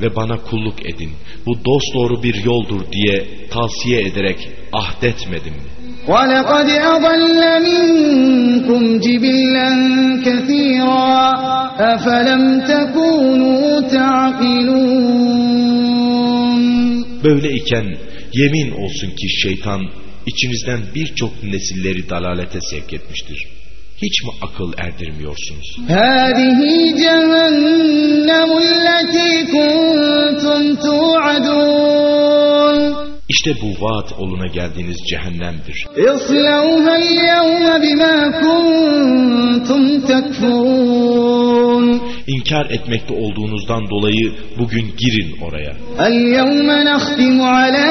ve bana kulluk edin. Bu dosdoğru bir yoldur diye tavsiye ederek ahdetmedim mi? ولقد أضل منكم جبلا كثيرا أفلم تكونوا تعقلون Böyle iken yemin olsun ki şeytan içinizden birçok nesilleri dalalete sevk etmiştir. Hiç mi akıl erdirmiyorsunuz? هذه جهنم التي كنتم توعدون İşte bu vaat oluna geldiğiniz cehennemdir. اصلوها اليوم بما كنتم تكفرون İnkar etmekte olduğunuzdan dolayı bugün girin oraya. اليوم نختم على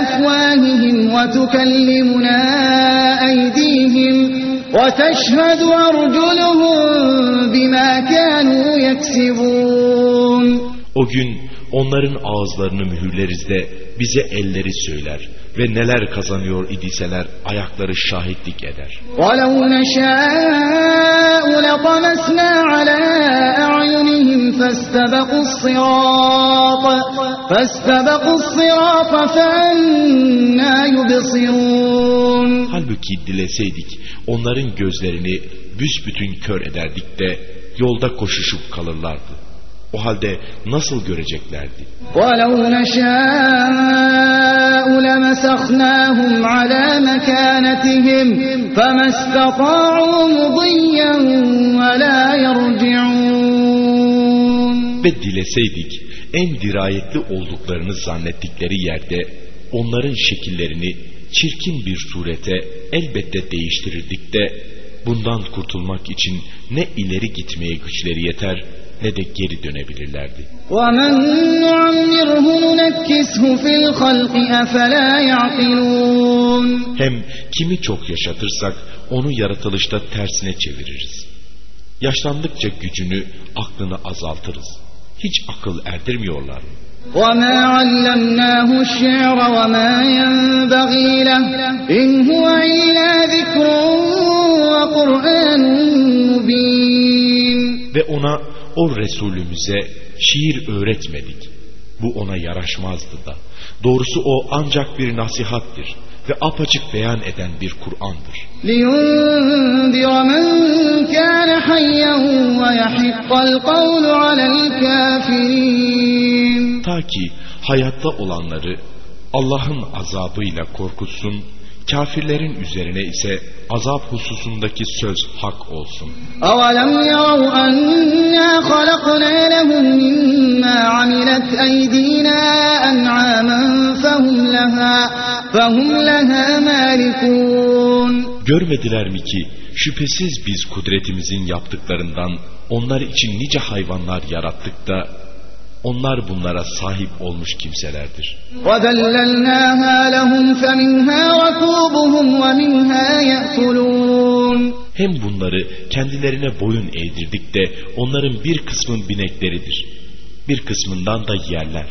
أفواههم وتكلمنا أيديهم وتشهد أرجلهم بما كانوا يكسبون. O gün onların ağızlarını mühürleriz de bize elleri söyler ve neler kazanıyor idiseler ayakları şahitlik eder. ولو نشاء لطمسنا على أعينهم فاستبقوا الصراط فاستبقوا الصراط فأنا يبصرون Halbuki dileseydik onların gözlerini büsbütün kör ederdik de yolda koşuşup kalırlardı. O halde nasıl göreceklerdi? ولو نشاء لمسخناهم على مكانتهم فما استطاعوا مضيا ولا يرجعون Ve dileseydik en dirayetli olduklarını zannettikleri yerde onların şekillerini çirkin bir surete elbette değiştirirdik de bundan kurtulmak için ne ileri gitmeye güçleri yeter ne de geri dönebilirlerdi. ومن نعمره ننكسه في الخلق أفلا يعقلون Hem kimi çok yaşatırsak onu yaratılışta tersine çeviririz. Yaşlandıkça gücünü, aklını azaltırız. Hiç akıl erdirmiyorlar mı? وما علمناه الشعر وما ينبغي له إن هو إلا ذكر وقرآن مبين Ve ona o Resulümüze şiir öğretmedik. Bu ona yaraşmazdı da. Doğrusu o ancak bir nasihattir ve apaçık beyan eden bir Kur'an'dır. Ta ki hayatta olanları Allah'ın azabıyla korkutsun kafirlerin üzerine ise azap hususundaki söz hak olsun. أولم يروا أنا خلقنا لهم مما عملت أيدينا أنعاما فهم لها فهم لها مالكون Görmediler mi ki şüphesiz biz kudretimizin yaptıklarından onlar için nice hayvanlar yarattık da onlar bunlara sahip olmuş kimselerdir. Hem bunları kendilerine boyun eğdirdik de onların bir kısmın binekleridir. Bir kısmından da yerler.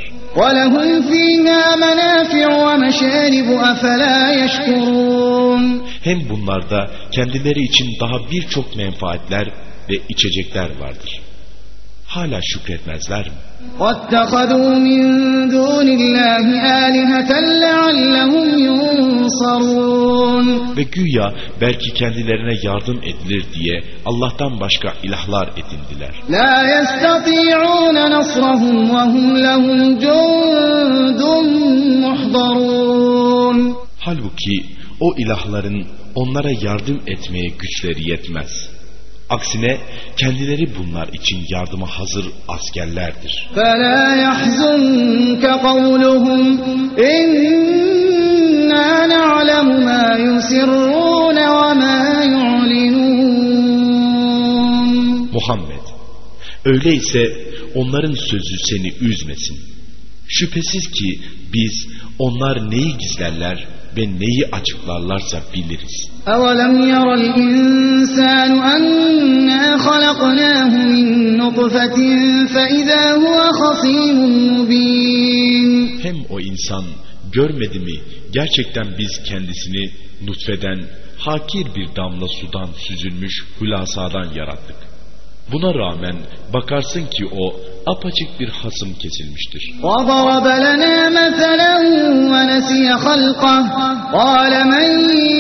Hem bunlarda kendileri için daha birçok menfaatler ve içecekler vardır Hala şükretmezler mi? واتخذوا من دون الله آلهة لعلهم ينصرون Ve güya belki kendilerine yardım edilir diye Allah'tan başka ilahlar edindiler. لا يستطيعون نصرهم وهم لهم جند محضرون Halbuki o ilahların onlara yardım etmeye güçleri yetmez. Aksine kendileri bunlar için yardıma hazır askerlerdir. فلا يحزنك قولهم إنا نعلم ما يسرون وما يعلنون Muhammed, öyleyse onların sözü seni üzmesin. Şüphesiz ki biz onlar neyi gizlerler ve neyi açıklarlarsa biliriz. أَوَلَمْ يَرَ الْإِنسَانُ أَنَّا خَلَقْنَاهُ مِنْ نُطْفَةٍ فَإِذَا هُوَ خَصِيمٌ مُبِينٌ Hem o insan görmedi mi gerçekten biz kendisini nutfeden, hakir bir damla sudan süzülmüş hülasadan yarattık. Buna rağmen bakarsın ki o apaçık bir hasım kesilmiştir. وضرب لنا مثلا ونسي خلقه قال من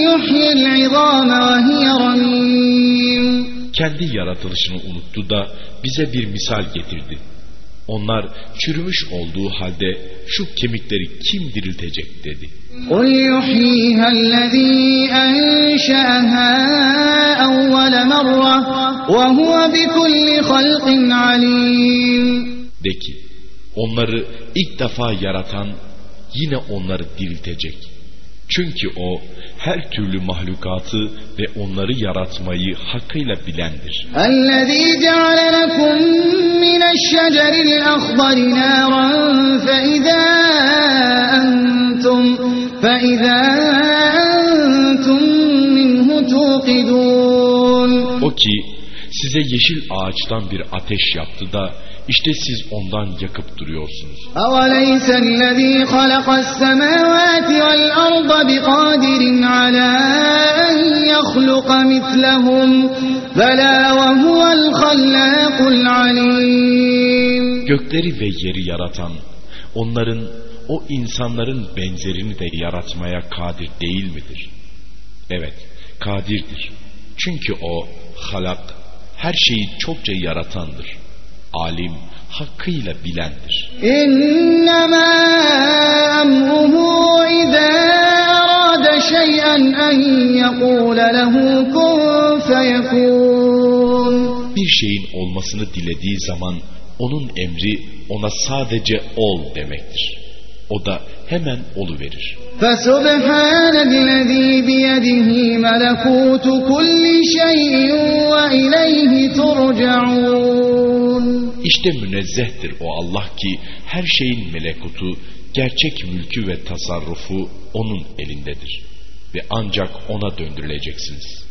يحيي العظام وهي رميم Kendi yaratılışını unuttu da bize bir misal getirdi. Onlar çürümüş olduğu halde şu kemikleri kim diriltecek dedi. قل يحييها الذي أنشأها أول مرة وهو بكل خلق عليم De ki onları ilk defa yaratan yine onları diriltecek. Çünkü o her türlü mahlukatı ve onları yaratmayı hakkıyla bilendir. الذي جعل لكم من الشجر الأخضر نارا فإذا أنتم فإذا size yeşil ağaçtan bir ateş yaptı da işte siz ondan yakıp duruyorsunuz. Avaleyse'llezî halakas semâvâti vel arda biqâdirin alâ en yahluka mislehum velâ ve huvel hallâkul alîm. Gökleri ve yeri yaratan, onların, o insanların benzerini de yaratmaya kadir değil midir? Evet, kadirdir. Çünkü o halak, her şeyi çokça yaratandır. Alim, hakkıyla bilendir. İnnemâ emruhu izâ arâde şey'en en yekûle lehu kun feyekûn. Bir şeyin olmasını dilediği zaman onun emri ona sadece ol demektir. O da hemen oluverir. فسبحان الذي بيده ملكوت كل شيء وإليه ترجعون İşte münezzehtir o Allah ki her şeyin melekutu, gerçek mülkü ve tasarrufu onun elindedir. Ve ancak ona döndürüleceksiniz.